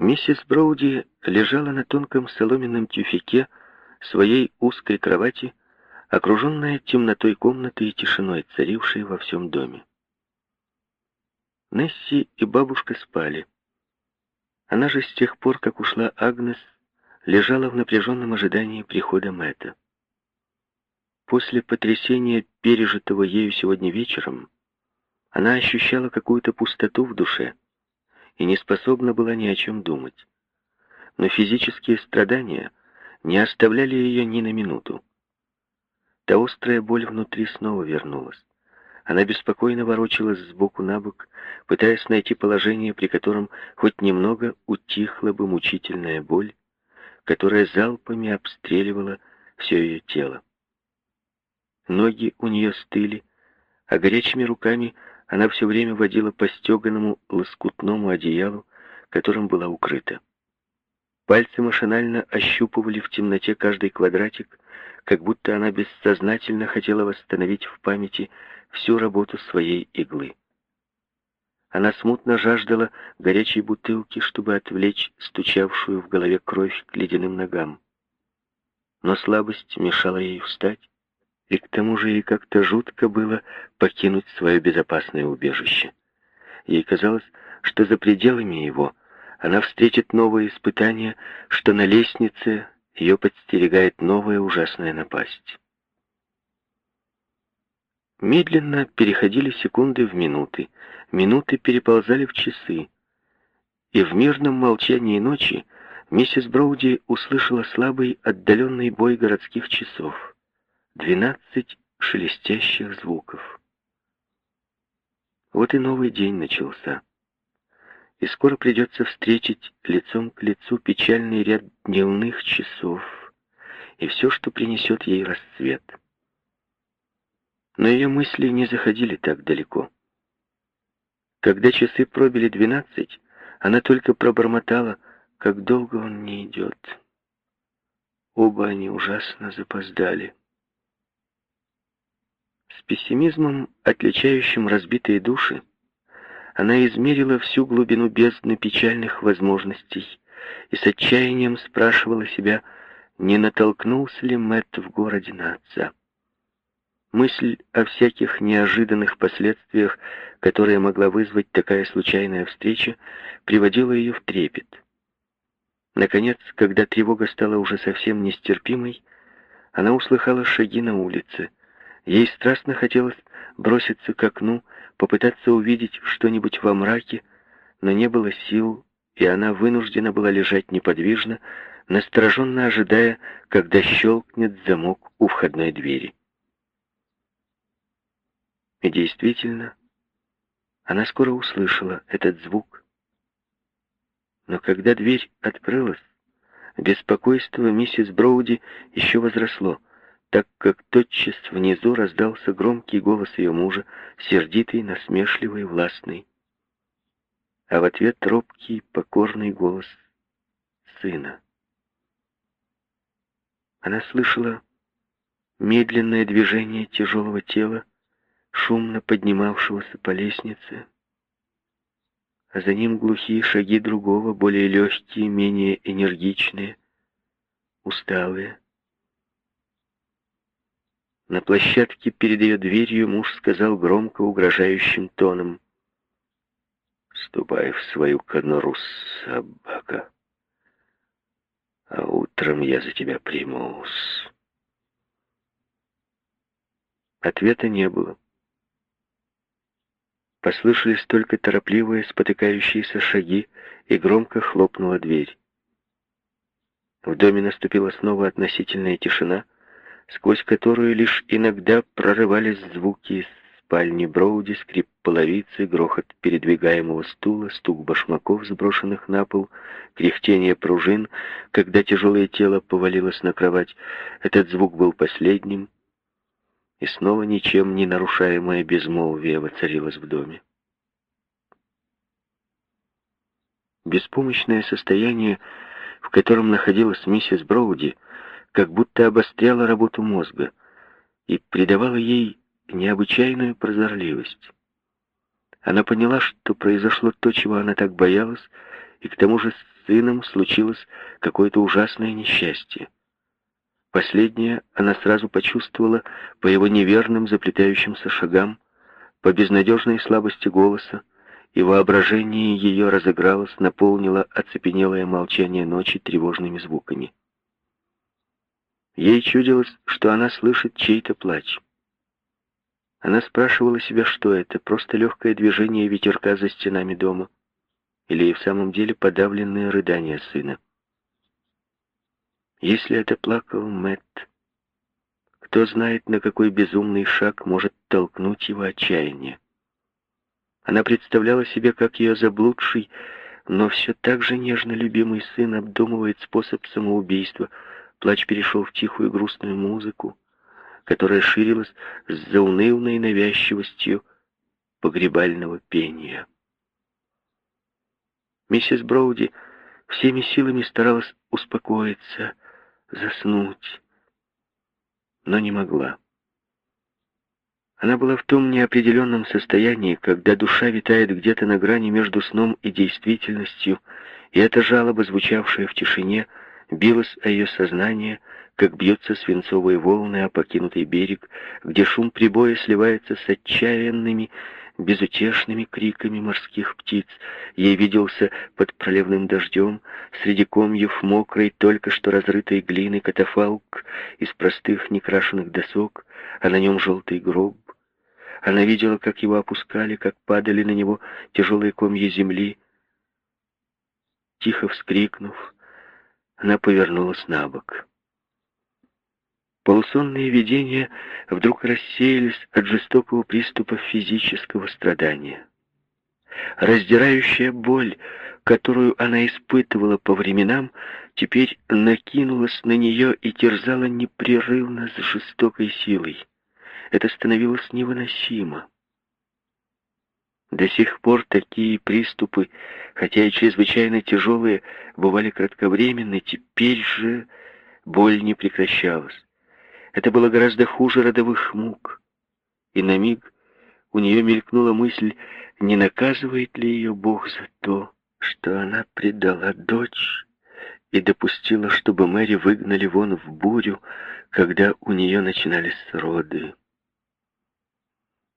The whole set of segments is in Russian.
Миссис Броуди лежала на тонком соломенном тюфяке своей узкой кровати, окруженная темнотой комнаты и тишиной, царившей во всем доме. Несси и бабушка спали. Она же с тех пор, как ушла Агнес, лежала в напряженном ожидании прихода Мэтта. После потрясения, пережитого ею сегодня вечером, она ощущала какую-то пустоту в душе и не способна была ни о чем думать. Но физические страдания не оставляли ее ни на минуту. Та острая боль внутри снова вернулась. Она беспокойно ворочалась сбоку на бок, пытаясь найти положение, при котором хоть немного утихла бы мучительная боль, которая залпами обстреливала все ее тело. Ноги у нее стыли, а горячими руками она все время водила по стеганому лоскутному одеялу, которым была укрыта. Пальцы машинально ощупывали в темноте каждый квадратик, как будто она бессознательно хотела восстановить в памяти всю работу своей иглы. Она смутно жаждала горячей бутылки, чтобы отвлечь стучавшую в голове кровь к ледяным ногам. Но слабость мешала ей встать, и к тому же ей как-то жутко было покинуть свое безопасное убежище. Ей казалось, что за пределами его она встретит новые испытания, что на лестнице ее подстерегает новая ужасная напасть. Медленно переходили секунды в минуты, минуты переползали в часы, и в мирном молчании ночи миссис Броуди услышала слабый отдаленный бой городских часов. Двенадцать шелестящих звуков. Вот и новый день начался. И скоро придется встретить лицом к лицу печальный ряд дневных часов и все, что принесет ей рассвет. Но ее мысли не заходили так далеко. Когда часы пробили двенадцать, она только пробормотала, как долго он не идет. Оба они ужасно запоздали. С пессимизмом, отличающим разбитые души, она измерила всю глубину бездны печальных возможностей и с отчаянием спрашивала себя, не натолкнулся ли Мэтт в городе на отца. Мысль о всяких неожиданных последствиях, которые могла вызвать такая случайная встреча, приводила ее в трепет. Наконец, когда тревога стала уже совсем нестерпимой, она услыхала шаги на улице. Ей страстно хотелось броситься к окну, попытаться увидеть что-нибудь во мраке, но не было сил, и она вынуждена была лежать неподвижно, настороженно ожидая, когда щелкнет замок у входной двери. И действительно, она скоро услышала этот звук. Но когда дверь открылась, беспокойство миссис Броуди еще возросло, так как тотчас внизу раздался громкий голос ее мужа, сердитый, насмешливый, властный. А в ответ робкий, покорный голос сына. Она слышала медленное движение тяжелого тела, шумно поднимавшегося по лестнице, а за ним глухие шаги другого, более легкие, менее энергичные, усталые. На площадке перед ее дверью муж сказал громко угрожающим тоном «Ступай в свою конуру, собака, а утром я за тебя примусь». Ответа не было. Послышались только торопливые, спотыкающиеся шаги, и громко хлопнула дверь. В доме наступила снова относительная тишина, сквозь которую лишь иногда прорывались звуки из спальни Броуди, скрип половицы, грохот передвигаемого стула, стук башмаков, сброшенных на пол, кряхтение пружин, когда тяжелое тело повалилось на кровать. Этот звук был последним, и снова ничем не нарушаемое безмолвие воцарилось в доме. Беспомощное состояние, в котором находилась миссис Броуди, как будто обостряло работу мозга и придавало ей необычайную прозорливость. Она поняла, что произошло то, чего она так боялась, и к тому же с сыном случилось какое-то ужасное несчастье. Последнее она сразу почувствовала по его неверным заплетающимся шагам, по безнадежной слабости голоса, и воображение ее разыгралось, наполнило оцепенелое молчание ночи тревожными звуками. Ей чудилось, что она слышит чей-то плач. Она спрашивала себя, что это, просто легкое движение ветерка за стенами дома, или в самом деле подавленные рыдания сына. Если это плакал Мэтт, кто знает, на какой безумный шаг может толкнуть его отчаяние. Она представляла себе, как ее заблудший, но все так же нежно любимый сын обдумывает способ самоубийства. Плач перешел в тихую грустную музыку, которая ширилась с заунывной навязчивостью погребального пения. Миссис Броуди всеми силами старалась успокоиться, заснуть, но не могла. Она была в том неопределенном состоянии, когда душа витает где-то на грани между сном и действительностью, и эта жалоба, звучавшая в тишине, билась о ее сознание, как бьются свинцовые волны о покинутый берег, где шум прибоя сливается с отчаянными, безутешными криками морских птиц. Ей виделся под проливным дождем, среди комьев мокрой, только что разрытой глины катафалк из простых некрашенных досок, а на нем желтый гроб. Она видела, как его опускали, как падали на него тяжелые комья земли. Тихо вскрикнув, она повернулась на бок. Полусонные видения вдруг рассеялись от жестокого приступа физического страдания. Раздирающая боль, которую она испытывала по временам, теперь накинулась на нее и терзала непрерывно с жестокой силой. Это становилось невыносимо. До сих пор такие приступы, хотя и чрезвычайно тяжелые, бывали кратковременны, теперь же боль не прекращалась. Это было гораздо хуже родовых мук. И на миг у нее мелькнула мысль, не наказывает ли ее Бог за то, что она предала дочь и допустила, чтобы Мэри выгнали вон в бурю, когда у нее начинались роды.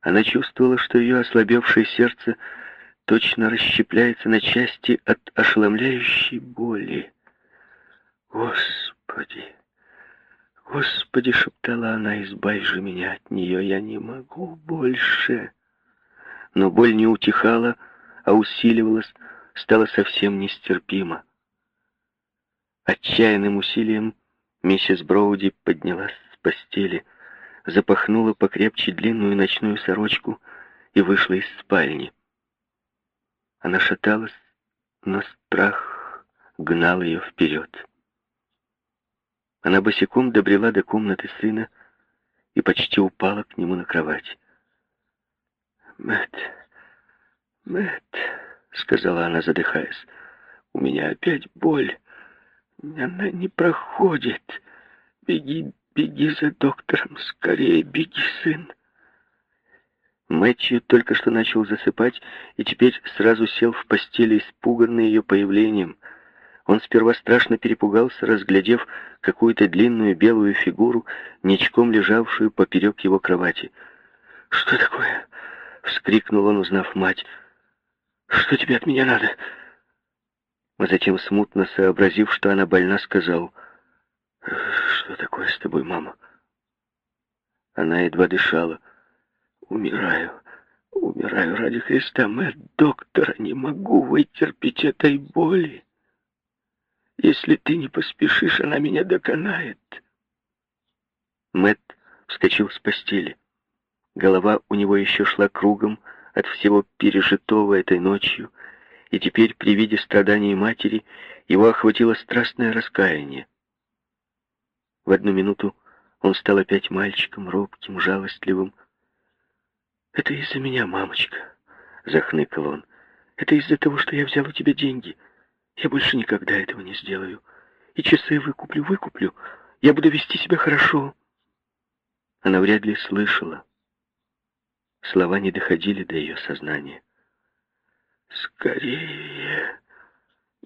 Она чувствовала, что ее ослабевшее сердце точно расщепляется на части от ошеломляющей боли. Господи! «Господи!» — шептала она, — «избавь же меня от нее, я не могу больше». Но боль не утихала, а усиливалась, стала совсем нестерпима. Отчаянным усилием миссис Броуди поднялась с постели, запахнула покрепче длинную ночную сорочку и вышла из спальни. Она шаталась, но страх гнал ее вперед. Она босиком добрела до комнаты сына и почти упала к нему на кровать. «Мэтт, Мэтт», — сказала она, задыхаясь, — «у меня опять боль. Она не проходит. Беги, беги за доктором, скорее беги, сын». Мэтью только что начал засыпать и теперь сразу сел в постели, испуганный ее появлением — он сперва страшно перепугался, разглядев какую-то длинную белую фигуру, ничком лежавшую поперек его кровати. «Что такое?» — вскрикнул он, узнав мать. «Что тебе от меня надо?» А затем, смутно сообразив, что она больна, сказал, «Что такое с тобой, мама?» Она едва дышала. «Умираю, умираю ради Христа, мэр доктора, не могу вытерпеть этой боли». Если ты не поспешишь, она меня доконает. Мэт вскочил с постели. Голова у него еще шла кругом от всего пережитого этой ночью, и теперь при виде страданий матери его охватило страстное раскаяние. В одну минуту он стал опять мальчиком, робким, жалостливым. «Это из-за меня, мамочка», — захныкал он. «Это из-за того, что я взял у тебя деньги». Я больше никогда этого не сделаю. И часы выкуплю, выкуплю. Я буду вести себя хорошо. Она вряд ли слышала. Слова не доходили до ее сознания. «Скорее!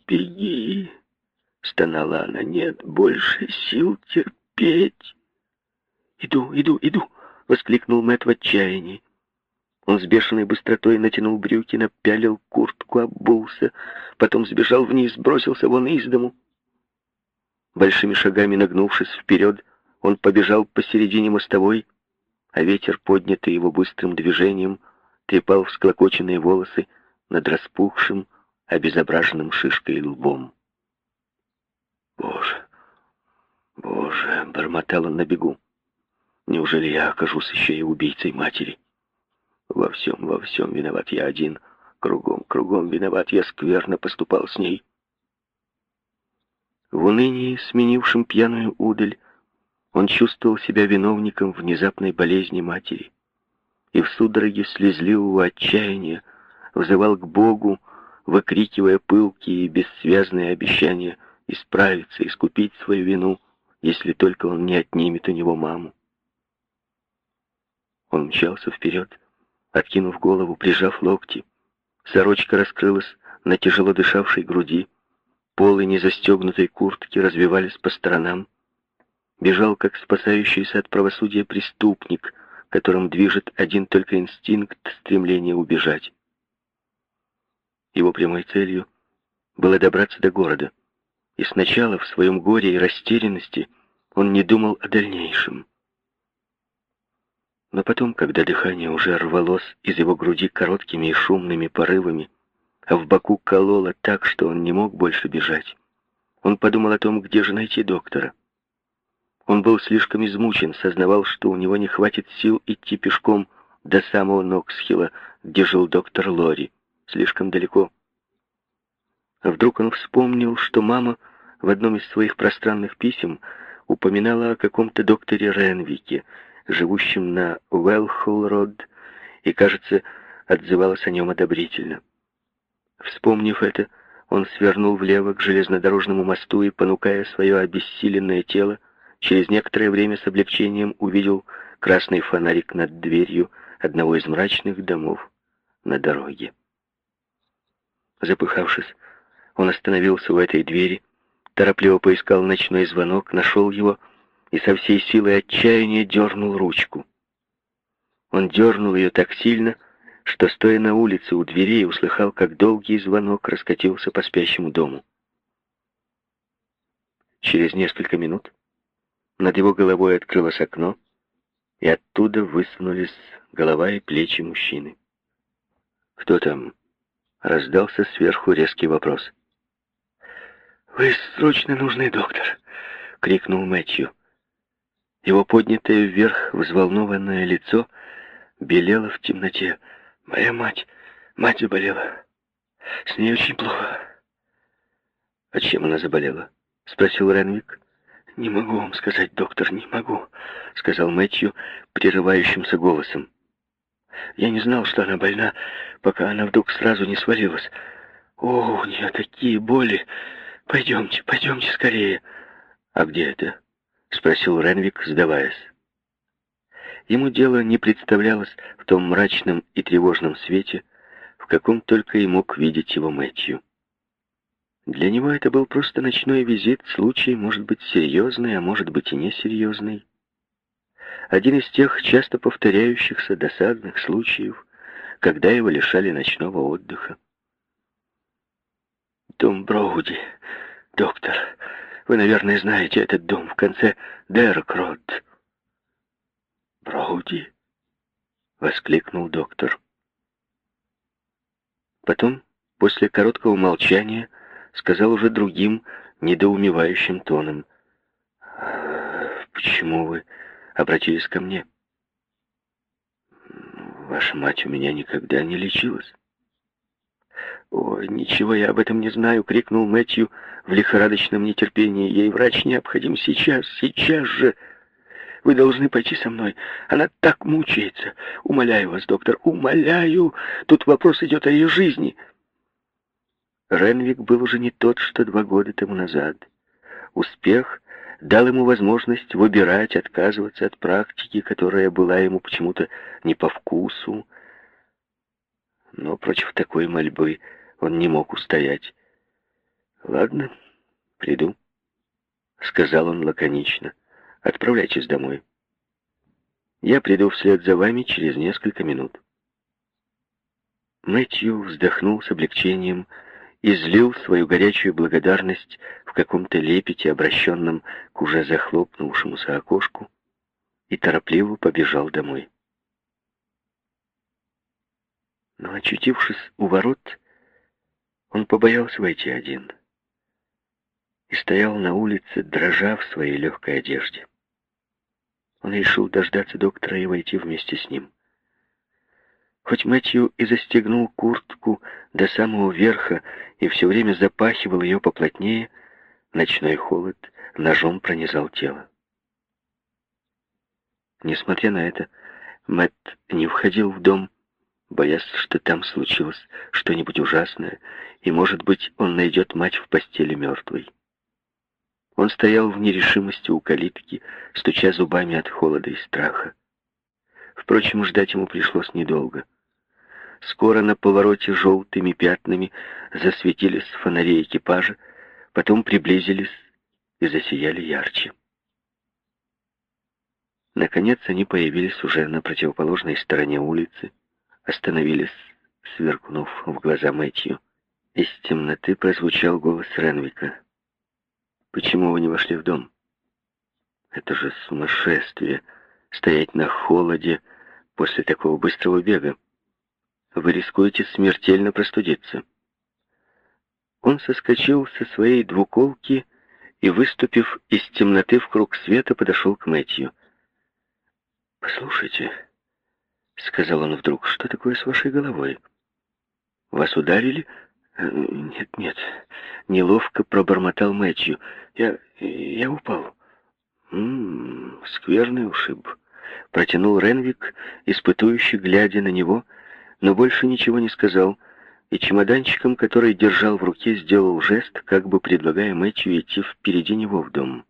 беги!» Стонала она. «Нет больше сил терпеть!» «Иду, иду, иду!» — воскликнул Мэтт в отчаянии. Он с бешеной быстротой натянул брюки, напялил куртку, обулся, потом сбежал вниз, бросился вон из дому. Большими шагами нагнувшись вперед, он побежал посередине мостовой, а ветер, поднятый его быстрым движением, трепал всклокоченные волосы над распухшим, обезображенным шишкой лбом. «Боже, боже!» — бормотал он на бегу. «Неужели я окажусь еще и убийцей матери? Во всем, во всем виноват я один. Кругом, кругом виноват я скверно поступал с ней». В унынии, сменившем пьяную удаль, он чувствовал себя виновником внезапной болезни матери и в судороге слезливого отчаяния взывал к Богу, выкрикивая пылкие и бессвязные обещания исправиться, искупить свою вину, если только он не отнимет у него маму. Он мчался вперед, откинув голову, прижав локти. Сорочка раскрылась на тяжело дышавшей груди, Полы незастегнутой куртки развивались по сторонам. Бежал, как спасающийся от правосудия преступник, которым движет один только инстинкт стремления убежать. Его прямой целью было добраться до города. И сначала в своем горе и растерянности он не думал о дальнейшем. Но потом, когда дыхание уже рвалось из его груди короткими и шумными порывами, а в боку кололо так, что он не мог больше бежать. Он подумал о том, где же найти доктора. Он был слишком измучен, сознавал, что у него не хватит сил идти пешком до самого Ноксхилла, где жил доктор Лори, слишком далеко. А вдруг он вспомнил, что мама в одном из своих пространных писем упоминала о каком-то докторе Ренвике, живущем на Уэлхолл-Род, и, кажется, отзывалась о нем одобрительно. Вспомнив это, он свернул влево к железнодорожному мосту и, понукая свое обессиленное тело, через некоторое время с облегчением увидел красный фонарик над дверью одного из мрачных домов на дороге. Запыхавшись, он остановился у этой двери, торопливо поискал ночной звонок, нашел его и со всей силой отчаяния дернул ручку. Он дернул ее так сильно, что, стоя на улице у дверей, услыхал, как долгий звонок раскатился по спящему дому. Через несколько минут над его головой открылось окно, и оттуда высунулись голова и плечи мужчины. «Кто там?» — раздался сверху резкий вопрос. «Вы срочно нужны, доктор!» — крикнул Мэтью. Его поднятое вверх взволнованное лицо белело в темноте. Моя мать, мать заболела. С ней очень плохо. А чем она заболела? Спросил Ренвик. Не могу вам сказать, доктор, не могу, сказал Мэтью прерывающимся голосом. Я не знал, что она больна, пока она вдруг сразу не свалилась. О, у нее такие боли. Пойдемте, пойдемте скорее. А где это? Спросил Ренвик, сдаваясь. Ему дело не представлялось в том мрачном и тревожном свете, в каком только и мог видеть его Мэтью. Для него это был просто ночной визит, случай, может быть, серьезный, а может быть и несерьезный. Один из тех часто повторяющихся досадных случаев, когда его лишали ночного отдыха. «Дом Броуди, доктор, вы, наверное, знаете этот дом в конце Деркрот», «Броуди!» — воскликнул доктор. Потом, после короткого молчания, сказал уже другим, недоумевающим тоном. «Почему вы обратились ко мне?» «Ваша мать у меня никогда не лечилась». «Ой, ничего я об этом не знаю!» — крикнул Мэтью в лихорадочном нетерпении. «Ей врач необходим сейчас, сейчас же!» Вы должны пойти со мной. Она так мучается. Умоляю вас, доктор, умоляю. Тут вопрос идет о ее жизни. Ренвик был уже не тот, что два года тому назад. Успех дал ему возможность выбирать, отказываться от практики, которая была ему почему-то не по вкусу. Но против такой мольбы он не мог устоять. «Ладно, приду», — сказал он лаконично. «Отправляйтесь домой. Я приду вслед за вами через несколько минут». Мэтью вздохнул с облегчением излил свою горячую благодарность в каком-то лепете, обращенном к уже захлопнувшемуся окошку, и торопливо побежал домой. Но, очутившись у ворот, он побоялся войти один и стоял на улице, дрожа в своей легкой одежде. Он решил дождаться доктора и войти вместе с ним. Хоть Мэтью и застегнул куртку до самого верха и все время запахивал ее поплотнее, ночной холод ножом пронизал тело. Несмотря на это, Мэтт не входил в дом, боясь, что там случилось что-нибудь ужасное, и, может быть, он найдет мать в постели мертвой. Он стоял в нерешимости у калитки, стуча зубами от холода и страха. Впрочем, ждать ему пришлось недолго — Скоро на повороте желтыми пятнами засветились фонари экипажа, потом приблизились и засияли ярче. Наконец они появились уже на противоположной стороне улицы, остановились, сверкнув в глаза Мэтью. Из темноты прозвучал голос Ренвика. «Почему вы не вошли в дом?» «Это же сумасшествие, стоять на холоде после такого быстрого бега вы рискуете смертельно простудиться. Он соскочил со своей двуколки и, выступив из темноты в круг света, подошел к Мэтью. «Послушайте», — сказал он вдруг, — «что такое с вашей головой? Вас ударили?» «Нет, нет», — неловко пробормотал Мэтью. «Я... я упал». «М-м, скверный ушиб», — протянул Ренвик, испытующий, глядя на него, — но больше ничего не сказал, и чемоданчиком, который держал в руке, сделал жест, как бы предлагая Мэтью идти впереди него в дом.